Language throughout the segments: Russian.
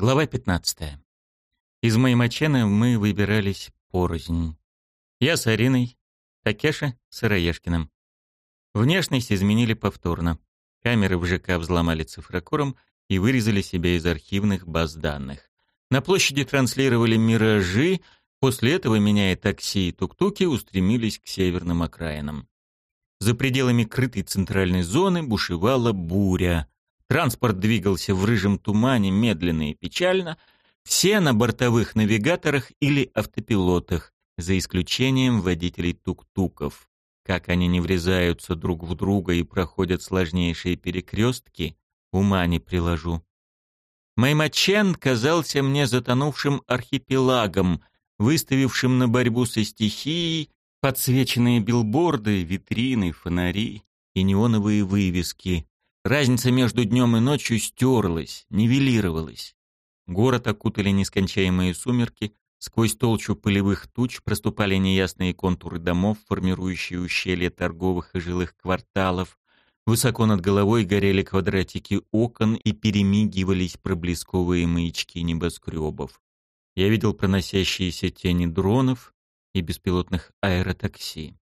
Глава 15. Из Маймачена мы выбирались порознь. Я с Ариной, Такеша с Сыроежкиным. Внешность изменили повторно. Камеры в ЖК взломали цифрокором и вырезали себя из архивных баз данных. На площади транслировали «Миражи», после этого, меняя такси и тук-туки, устремились к северным окраинам. За пределами крытой центральной зоны бушевала буря. Транспорт двигался в рыжем тумане медленно и печально, все на бортовых навигаторах или автопилотах, за исключением водителей тук-туков. Как они не врезаются друг в друга и проходят сложнейшие перекрестки, ума не приложу. Маймачен казался мне затонувшим архипелагом, выставившим на борьбу со стихией Подсвеченные билборды, витрины, фонари и неоновые вывески. Разница между днем и ночью стерлась, нивелировалась. Город окутали нескончаемые сумерки, сквозь толщу пылевых туч проступали неясные контуры домов, формирующие ущелья торговых и жилых кварталов. Высоко над головой горели квадратики окон и перемигивались проблесковые маячки небоскребов. Я видел проносящиеся тени дронов, и беспилотных аэротакси.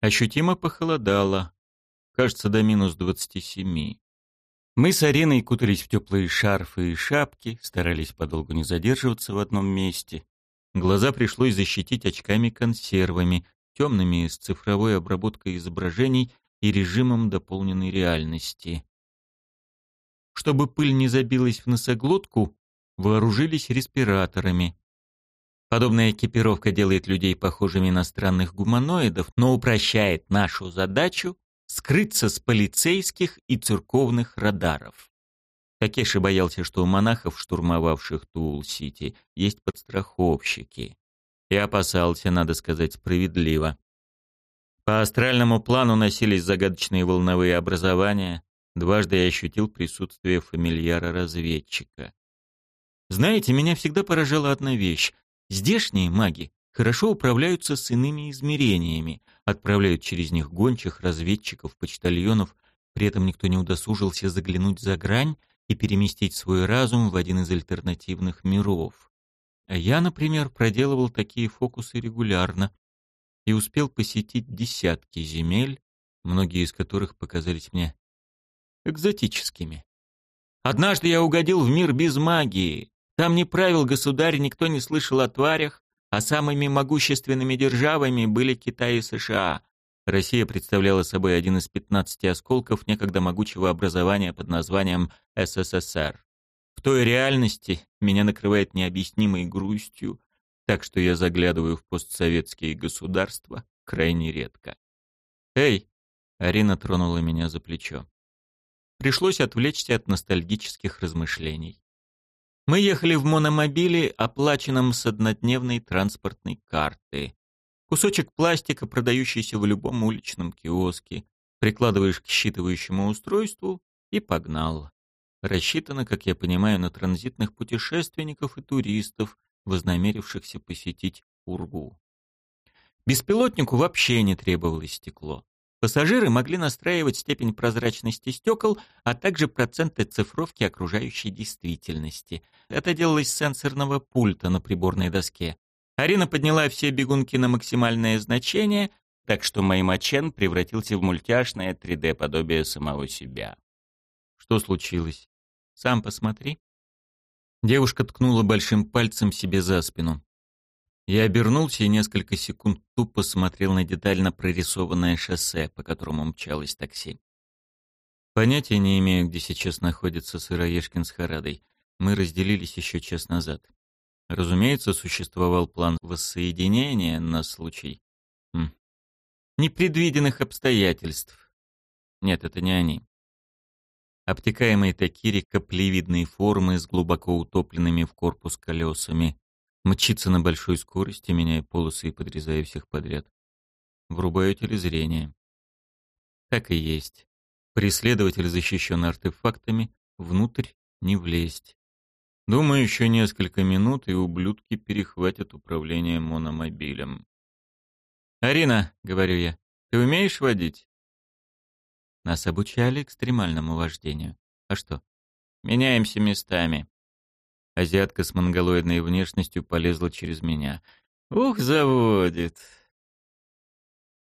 Ощутимо похолодало, кажется, до минус двадцати семи. Мы с Ариной кутались в теплые шарфы и шапки, старались подолгу не задерживаться в одном месте. Глаза пришлось защитить очками-консервами, темными с цифровой обработкой изображений и режимом дополненной реальности. Чтобы пыль не забилась в носоглотку, вооружились респираторами. Подобная экипировка делает людей похожими на странных гуманоидов, но упрощает нашу задачу скрыться с полицейских и церковных радаров. Такеши боялся, что у монахов, штурмовавших Туул-Сити, есть подстраховщики. И опасался, надо сказать, справедливо. По астральному плану носились загадочные волновые образования. Дважды я ощутил присутствие фамильяра-разведчика. Знаете, меня всегда поражала одна вещь. Здешние маги хорошо управляются с иными измерениями, отправляют через них гончих, разведчиков, почтальонов, при этом никто не удосужился заглянуть за грань и переместить свой разум в один из альтернативных миров. А я, например, проделывал такие фокусы регулярно и успел посетить десятки земель, многие из которых показались мне экзотическими. Однажды я угодил в мир без магии, там ни правил государь, никто не слышал о тварях, а самыми могущественными державами были Китай и США. Россия представляла собой один из 15 осколков некогда могучего образования под названием СССР. В той реальности меня накрывает необъяснимой грустью, так что я заглядываю в постсоветские государства крайне редко. «Эй!» — Арина тронула меня за плечо. Пришлось отвлечься от ностальгических размышлений. Мы ехали в мономобиле, оплаченном с однодневной транспортной карты. Кусочек пластика, продающийся в любом уличном киоске. Прикладываешь к считывающему устройству и погнал. Рассчитано, как я понимаю, на транзитных путешественников и туристов, вознамерившихся посетить Ургу. Беспилотнику вообще не требовалось стекло. Пассажиры могли настраивать степень прозрачности стекол, а также проценты цифровки окружающей действительности. Это делалось с сенсорного пульта на приборной доске. Арина подняла все бегунки на максимальное значение, так что Маймачен превратился в мультяшное 3D-подобие самого себя. Что случилось? Сам посмотри. Девушка ткнула большим пальцем себе за спину. Я обернулся и несколько секунд тупо смотрел на детально прорисованное шоссе, по которому мчалось такси. Понятия не имею, где сейчас находится Сыроежкин с Харадой. Мы разделились еще час назад. Разумеется, существовал план воссоединения на случай... Хм. Непредвиденных обстоятельств. Нет, это не они. Обтекаемые такири каплевидной формы с глубоко утопленными в корпус колесами, Мчится на большой скорости, меняя полосы и подрезая всех подряд. Врубаю телезрение. Так и есть. Преследователь защищен артефактами, внутрь не влезть. Думаю, еще несколько минут, и ублюдки перехватят управление мономобилем. «Арина», — говорю я, — «ты умеешь водить?» Нас обучали экстремальному вождению. А что? Меняемся местами. Азиатка с монголоидной внешностью полезла через меня. «Ух, заводит!»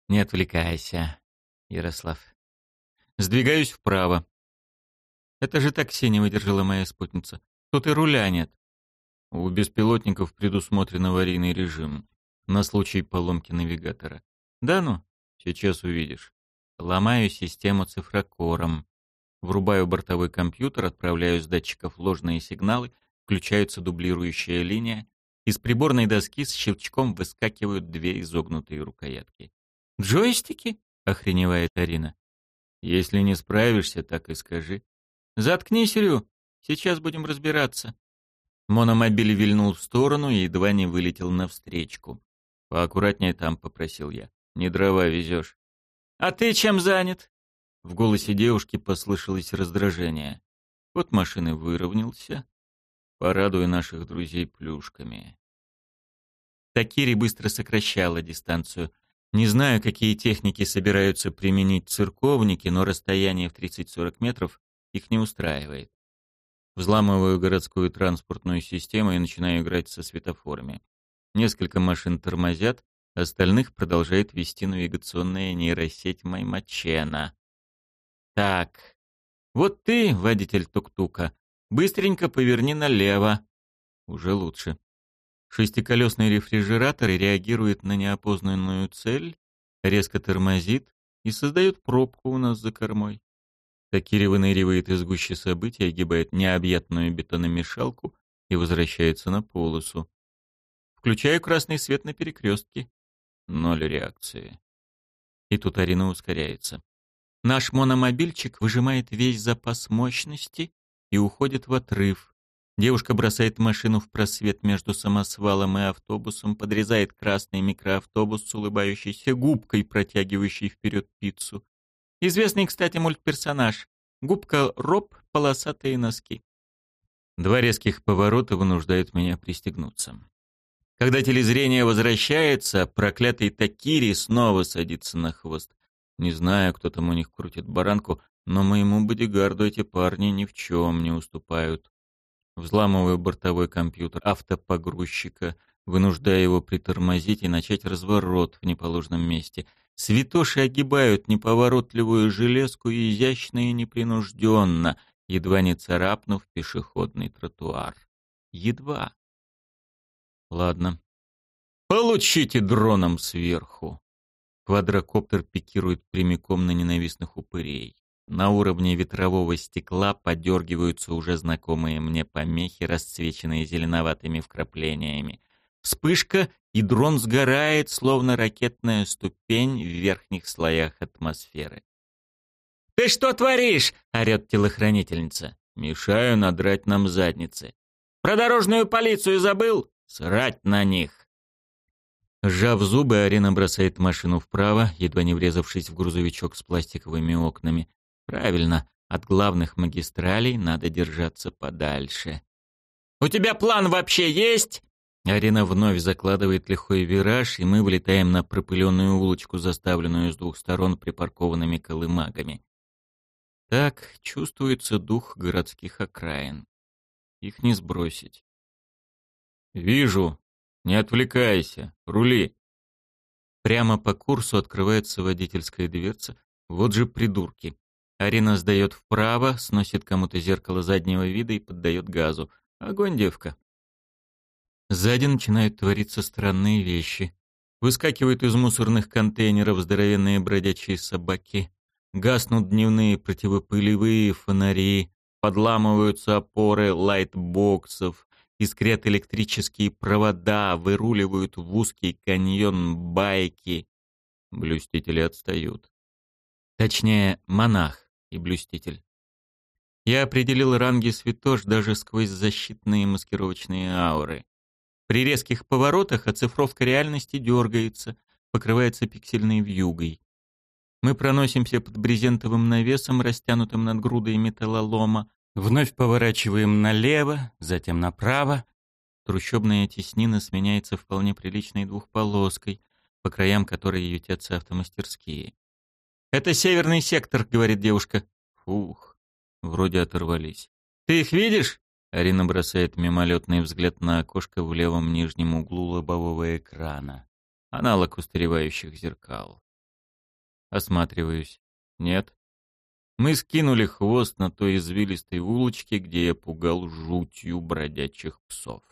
«Не отвлекайся, Ярослав. Сдвигаюсь вправо. Это же такси не выдержала моя спутница. Тут и руля нет. У беспилотников предусмотрен аварийный режим на случай поломки навигатора. Да ну, сейчас увидишь. Ломаю систему цифрокором. Врубаю бортовой компьютер, отправляю с датчиков ложные сигналы, включается дублирующая линия. Из приборной доски с щелчком выскакивают две изогнутые рукоятки. «Джойстики?» — охреневает Арина. «Если не справишься, так и скажи». «Заткнись, Рю, сейчас будем разбираться». Мономобиль вильнул в сторону и едва не вылетел навстречку. «Поаккуратнее там», — попросил я. «Не дрова везешь». «А ты чем занят?» В голосе девушки послышалось раздражение. Вот машины выровнялся. Порадуя наших друзей плюшками. Такири быстро сокращала дистанцию. Не знаю, какие техники собираются применить церковники, но расстояние в 30-40 метров их не устраивает. Взламываю городскую транспортную систему и начинаю играть со светофорами. Несколько машин тормозят, остальных продолжает вести навигационная нейросеть Маймачена. Так, вот ты, водитель тук-тука, быстренько поверни налево. Уже лучше. Шестиколесный рефрижератор реагирует на неопознанную цель, резко тормозит и создает пробку у нас за кормой. Такири выныривает из гущи событий, огибает необъятную бетономешалку и возвращается на полосу. Включаю красный свет на перекрестке. Ноль реакции. И тут Арина ускоряется. Наш мономобильчик выжимает весь запас мощности и уходит в отрыв. Девушка бросает машину в просвет между самосвалом и автобусом, подрезает красный микроавтобус с улыбающейся губкой, протягивающей вперед пиццу. Известный, кстати, мультперсонаж. Губка Роб, полосатые носки. Два резких поворота вынуждают меня пристегнуться. Когда телезрение возвращается, проклятый Такири снова садится на хвост. Не знаю, кто там у них крутит баранку, но моему бодигарду эти парни ни в чем не уступают. Взламываю бортовой компьютер автопогрузчика, вынуждая его притормозить и начать разворот в неположенном месте. Святоши огибают неповоротливую железку изящно и непринужденно, едва не царапнув пешеходный тротуар. Едва. Ладно. Получите дроном сверху. Квадрокоптер пикирует прямиком на ненавистных упырей. На уровне ветрового стекла подергиваются уже знакомые мне помехи, расцвеченные зеленоватыми вкраплениями. Вспышка, и дрон сгорает, словно ракетная ступень в верхних слоях атмосферы. «Ты что творишь?» — орёт телохранительница. «Мешаю надрать нам задницы». «Про дорожную полицию забыл?» Срать на них!» Сжав зубы, Арина бросает машину вправо, едва не врезавшись в грузовичок с пластиковыми окнами. «Правильно, от главных магистралей надо держаться подальше». «У тебя план вообще есть?» Арина вновь закладывает лихой вираж, и мы вылетаем на пропыленную улочку, заставленную с двух сторон припаркованными колымагами. Так чувствуется дух городских окраин. Их не сбросить. «Вижу. Не отвлекайся. Рули». Прямо по курсу открывается водительская дверца. Вот же придурки. Арина сдает вправо, сносит кому-то зеркало заднего вида и поддает газу. Огонь, девка. Сзади начинают твориться странные вещи. Выскакивают из мусорных контейнеров здоровенные бродячие собаки. Гаснут дневные противопылевые фонари. Подламываются опоры лайтбоксов. Искрят электрические провода, выруливают в узкий каньон байки. Блюстители отстают. Точнее, монах и блюститель. Я определил ранги святош даже сквозь защитные маскировочные ауры. При резких поворотах оцифровка реальности дергается, покрывается пиксельной вьюгой. Мы проносимся под брезентовым навесом, растянутым над грудой металлолома, Вновь поворачиваем налево, затем направо. Трущобная теснина сменяется вполне приличной двухполоской, по краям которой ютятся автомастерские. «Это северный сектор», — говорит девушка. Фух, вроде оторвались. «Ты их видишь?» Арина бросает мимолетный взгляд на окошко в левом нижнем углу лобового экрана. Аналог устаревающих зеркал. Осматриваюсь. Нет. Мы скинули хвост на той извилистой улочке, где я пугал жутью бродячих псов.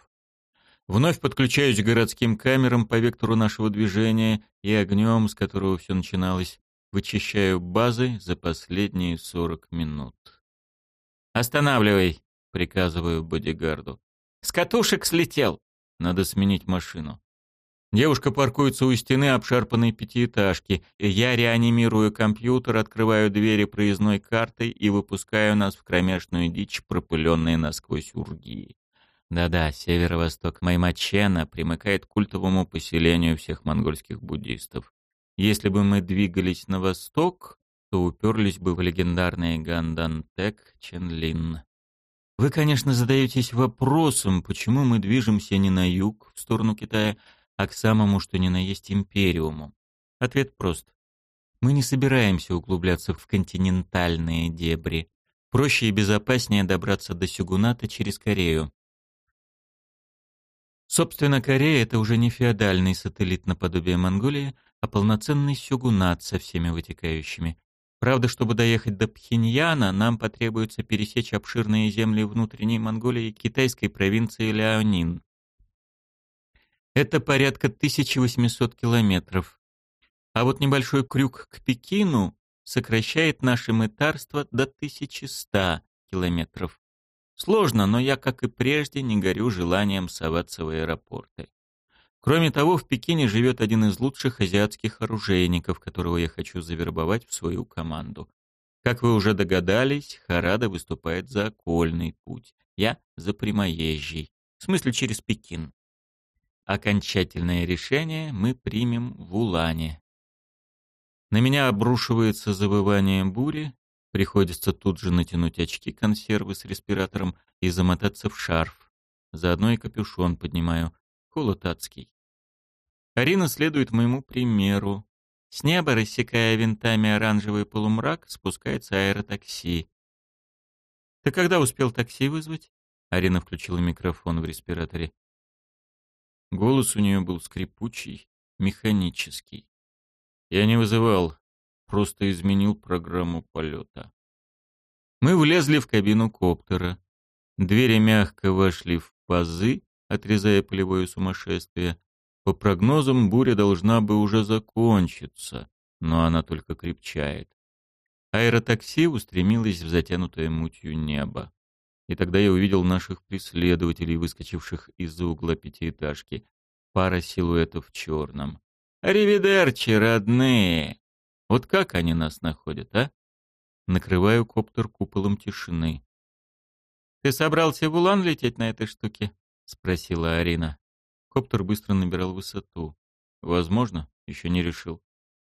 Вновь подключаюсь к городским камерам по вектору нашего движения и огнем, с которого все начиналось, вычищаю базы за последние сорок минут. «Останавливай!» — приказываю бодигарду. «С катушек слетел!» Надо сменить машину. Девушка паркуется у стены обшарпанной пятиэтажки. Я реанимирую компьютер, открываю двери проездной картой и выпускаю нас в кромешную дичь, пропыленные насквозь ургии. Да-да, северо-восток Маймачена примыкает к культовому поселению всех монгольских буддистов. Если бы мы двигались на восток, то уперлись бы в легендарный Гандантек Ченлин. Вы, конечно, задаетесь вопросом, почему мы движемся не на юг, в сторону Китая, а к самому, что ни на есть, империуму. Ответ прост. Мы не собираемся углубляться в континентальные дебри. Проще и безопаснее добраться до Сюгуната через Корею. Собственно, Корея — это уже не феодальный сателлит наподобие Монголии, а полноценный сюгунат со всеми вытекающими. Правда, чтобы доехать до Пхеньяна, нам потребуется пересечь обширные земли внутренней Монголии и китайской провинции Ляонин. Это порядка 1800 километров. А вот небольшой крюк к Пекину сокращает наше мытарство до 1100 километров. Сложно, но я, как и прежде, не горю желанием соваться в аэропорты. Кроме того, в Пекине живет один из лучших азиатских оружейников, которого я хочу завербовать в свою команду. Как вы уже догадались, Харада выступает за окольный путь. Я за прямоезжий. В смысле, через Пекин. Окончательное решение мы примем в Улане. На меня обрушивается завывание бури, Приходится тут же натянуть очки консервы с респиратором и замотаться в шарф. Заодно и капюшон поднимаю. Холод адский. Арина следует моему примеру. С неба, рассекая винтами оранжевый полумрак, спускается аэротакси. «Ты когда успел такси вызвать?» Арина включила микрофон в респираторе. Голос у нее был скрипучий, механический. Я не вызывал, просто изменил программу полета. Мы влезли в кабину коптера. Двери мягко вошли в пазы, отрезая полевое сумасшествие. По прогнозам, буря должна бы уже закончиться, но она только крепчает. Аэротакси устремилось в затянутое мутью небо. И тогда я увидел наших преследователей, выскочивших из-за угла пятиэтажки. Пара силуэтов в черном. «Аривидерчи, родные!» Вот как они нас находят, а? Накрываю коптер куполом тишины. «Ты собрался в Улан лететь на этой штуке?» — спросила Арина. Коптер быстро набирал высоту. «Возможно, еще не решил».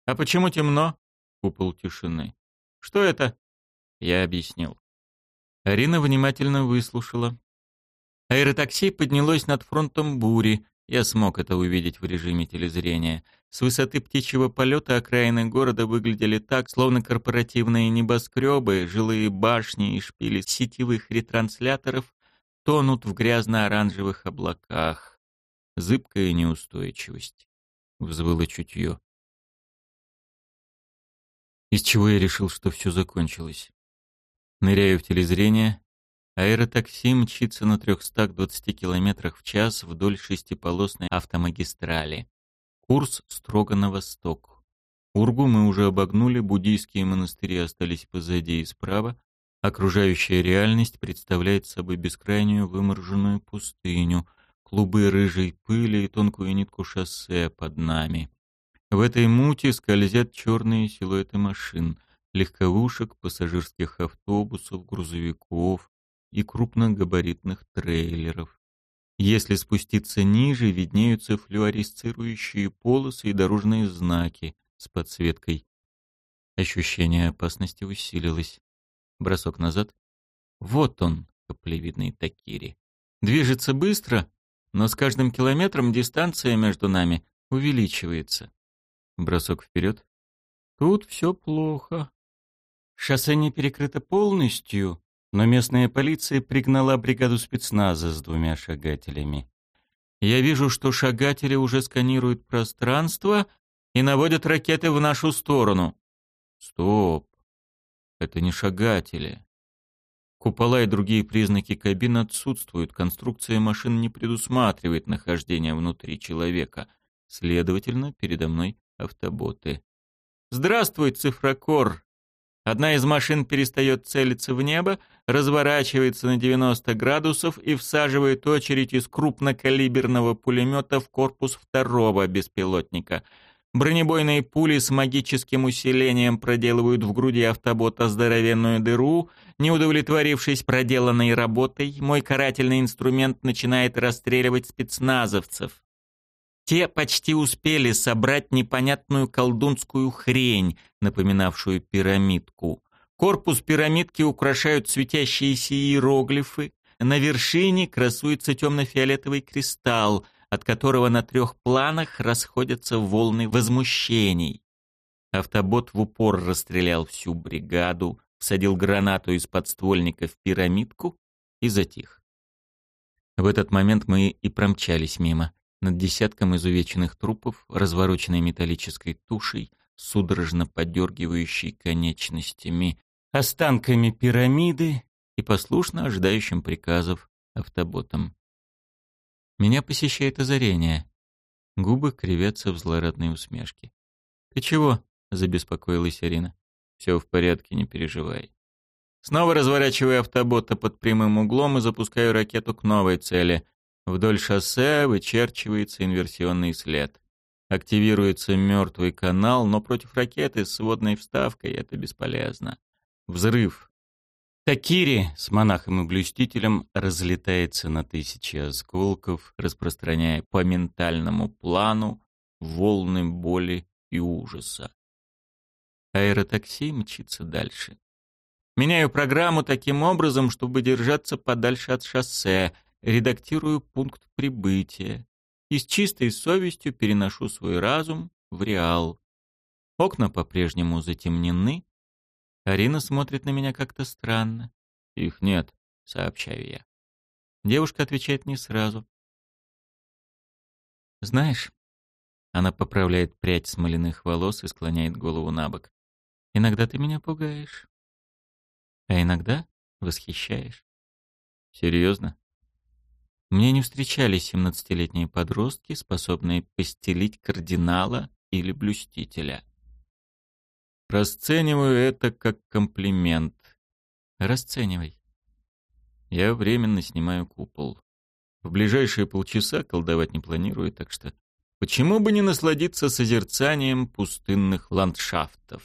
«А почему темно?» — купол тишины. «Что это?» — я объяснил. Арина внимательно выслушала. Аэротакси поднялось над фронтом бури, я смог это увидеть в режиме телезрения. С высоты птичьего полета окраины города выглядели так, словно корпоративные небоскребы, жилые башни и шпили сетевых ретрансляторов тонут в грязно-оранжевых облаках. Зыбкая неустойчивость. Взвыло чутье. Из чего я решил, что все закончилось. Ныряю в телезрение, Аэротакси мчится на 320 км в час вдоль шестиполосной автомагистрали. Курс строго на восток. Ургу мы уже обогнули, буддийские монастыри остались позади и справа. Окружающая реальность представляет собой бескрайнюю вымороженную пустыню, клубы рыжей пыли и тонкую нитку шоссе под нами. В этой мути скользят черные силуэты машин, легковушек, пассажирских автобусов, грузовиков, и крупногабаритных трейлеров. Если спуститься ниже, виднеются флюоресцирующие полосы и дорожные знаки с подсветкой. Ощущение опасности усилилось. Бросок назад. Вот он, каплевидный Такири. Движется быстро, но с каждым километром дистанция между нами увеличивается. Бросок вперед. Тут все плохо. Шоссе не перекрыто полностью, но местная полиция пригнала бригаду спецназа с двумя шагателями. Я вижу, что шагатели уже сканируют пространство и наводят ракеты в нашу сторону. Стоп. Это не шагатели. Купола и другие признаки кабин отсутствуют. Конструкция машин не предусматривает нахождение внутри человека. Следовательно, передо мной автоботы. «Здравствуй, цифрокор!» Одна из машин перестает целиться в небо, разворачивается на 90 градусов и всаживает очередь из крупнокалиберного пулемета в корпус второго беспилотника. Бронебойные пули с магическим усилением проделывают в груди автобота здоровенную дыру. Не удовлетворившись проделанной работой, мой карательный инструмент начинает расстреливать спецназовцев. Те почти успели собрать непонятную колдунскую хрень, напоминавшую пирамидку. Корпус пирамидки украшают светящиеся иероглифы. На вершине красуется темно-фиолетовый кристалл, от которого на трех планах расходятся волны возмущений. Автобот в упор расстрелял всю бригаду, всадил гранату из подствольника в пирамидку и затих. В этот момент мы и промчались мимо над десятком изувеченных трупов, развороченной металлической тушей, судорожно подергивающей конечностями, останками пирамиды и послушно ожидающим приказов автоботом. Меня посещает озарение. Губы кривятся в злорадной усмешке. «Ты чего?» — забеспокоилась Арина. «Все в порядке, не переживай». Снова разворачиваю автобота под прямым углом и запускаю ракету к новой цели. Вдоль шоссе вычерчивается инверсионный след. Активируется мертвый канал, но против ракеты с водной вставкой это бесполезно. Взрыв. Такири с монахом и блюстителем разлетается на тысячи осколков, распространяя по ментальному плану волны боли и ужаса. Аэротакси мчится дальше. Меняю программу таким образом, чтобы держаться подальше от шоссе, редактирую пункт прибытия и с чистой совестью переношу свой разум в реал. Окна по-прежнему затемнены. Арина смотрит на меня как-то странно. «Их нет», — сообщаю я. Девушка отвечает не сразу. «Знаешь...» Она поправляет прядь смоляных волос и склоняет голову на бок. «Иногда ты меня пугаешь, а иногда восхищаешь». «Серьезно?» Мне не встречались семнадцатилетние подростки, способные постелить кардинала или блюстителя. Расцениваю это как комплимент. Расценивай. Я временно снимаю купол. В ближайшие полчаса колдовать не планирую, так что почему бы не насладиться созерцанием пустынных ландшафтов?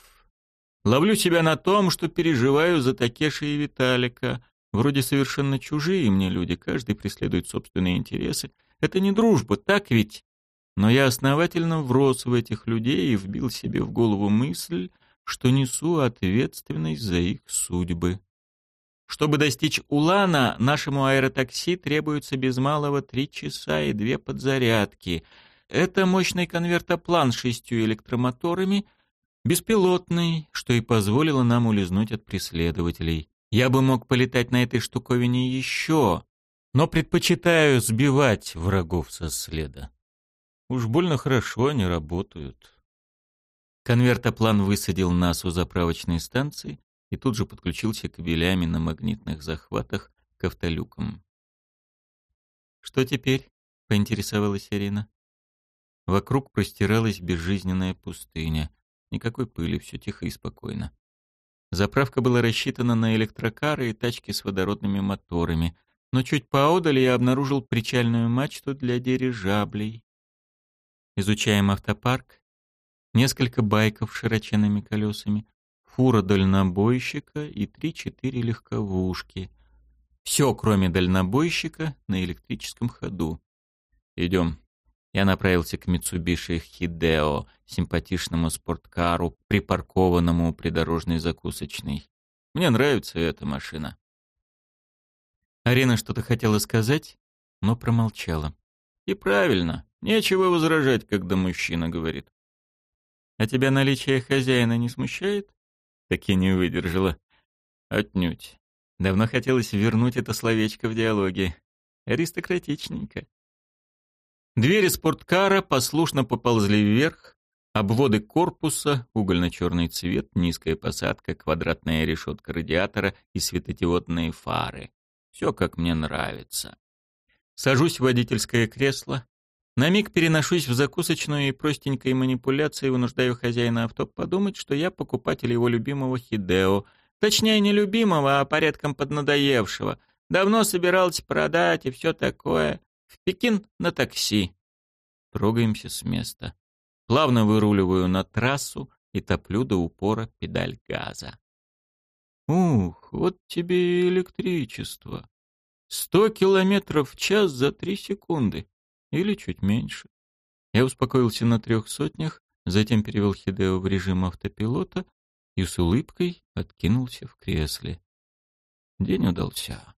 Ловлю себя на том, что переживаю за Такеши и Виталика, Вроде совершенно чужие мне люди, каждый преследует собственные интересы. Это не дружба, так ведь? Но я основательно врос в этих людей и вбил себе в голову мысль, что несу ответственность за их судьбы. Чтобы достичь Улана, нашему аэротакси требуется без малого три часа и две подзарядки. Это мощный конвертоплан с шестью электромоторами, беспилотный, что и позволило нам улизнуть от преследователей. Я бы мог полетать на этой штуковине еще, но предпочитаю сбивать врагов со следа. Уж больно хорошо они работают. Конвертоплан высадил нас у заправочной станции и тут же подключился кабелями на магнитных захватах к автолюкам. «Что теперь?» — поинтересовалась Ирина. Вокруг простиралась безжизненная пустыня. Никакой пыли, все тихо и спокойно. Заправка была рассчитана на электрокары и тачки с водородными моторами, но чуть поодаль я обнаружил причальную мачту для дирижаблей. Изучаем автопарк. Несколько байков с широченными колесами, фура дальнобойщика и три-четыре легковушки. Все, кроме дальнобойщика, на электрическом ходу. Идем. Я направился к Mitsubishi Hideo, симпатичному спорткару, припаркованному у придорожной закусочной. Мне нравится эта машина. Арина что-то хотела сказать, но промолчала. И правильно, нечего возражать, когда мужчина говорит. А тебя наличие хозяина не смущает? Так и не выдержала. Отнюдь. Давно хотелось вернуть это словечко в диалоге. Аристократичненько. Двери спорткара послушно поползли вверх, обводы корпуса, угольно-черный цвет, низкая посадка, квадратная решетка радиатора и светодиодные фары. Все как мне нравится. Сажусь в водительское кресло, на миг переношусь в закусочную и простенькой манипуляцией вынуждаю хозяина авто подумать, что я покупатель его любимого Хидео. Точнее, не любимого, а порядком поднадоевшего. Давно собирался продать и все такое. В Пекин на такси. Трогаемся с места. Плавно выруливаю на трассу и топлю до упора педаль газа. Ух, вот тебе и электричество. Сто километров в час за три секунды. Или чуть меньше. Я успокоился на трех сотнях, затем перевел Хидео в режим автопилота и с улыбкой откинулся в кресле. День удался.